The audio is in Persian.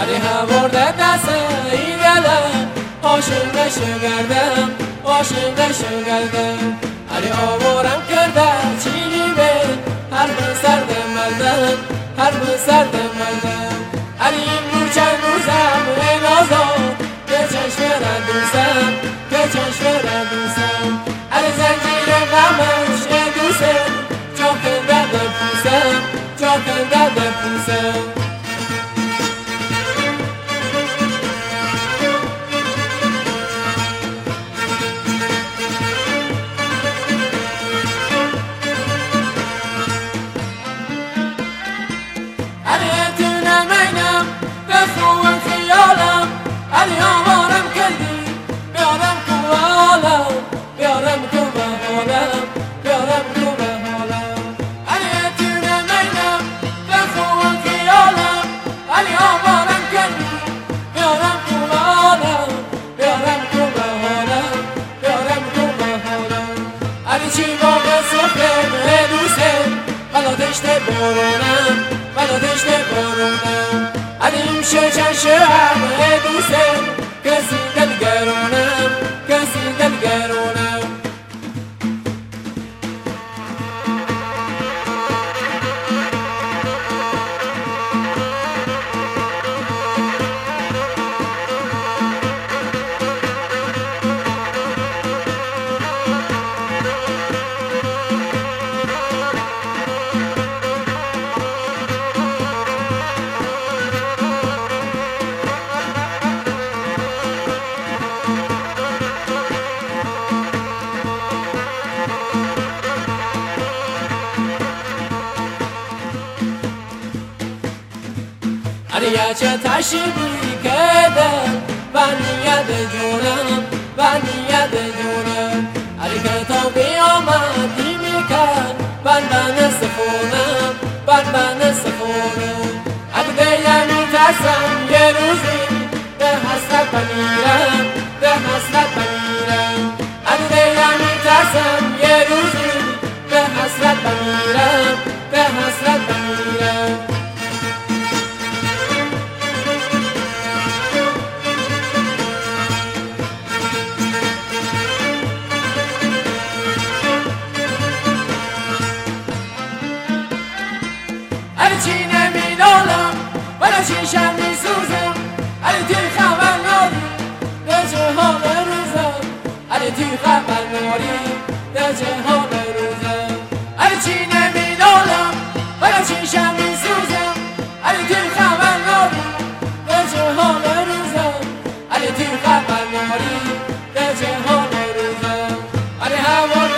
علی هورده دست ای دلم. عاشق شگردم عاشق شگردم. علی آورم کرده چینی به هر سرد مردم هر سرد مردم. علی این نور چند روزم ای نازم که چشم دوستم که چشم دوستم. علی زنجیر غمش دوستم جا کنده بپوسم جا کنده بپوسم دشت بارونم بلا دشت بارونم علیم شجن شهر دوستم کسی دلگرونم کسی دلگرونم. علی چه تشبیه کردم و نیت جونم و نیت جونم علی که تا بیامدی می‌کرد بن بن سفونم بن بن سفونم علی دیم میترسم یه روزی به حسرت بمیرم هرچی نمی‌دانم برای چیشم میسوزم. علی تی خبر ناری در جهان روزم علی تی خبر ناری در جهان روزم هرچی نمی‌دانم برای چیشم میسوزم. علی تی خبر ناری در جهان روزم علی تی خبر ناری در جهان روزم علی هوا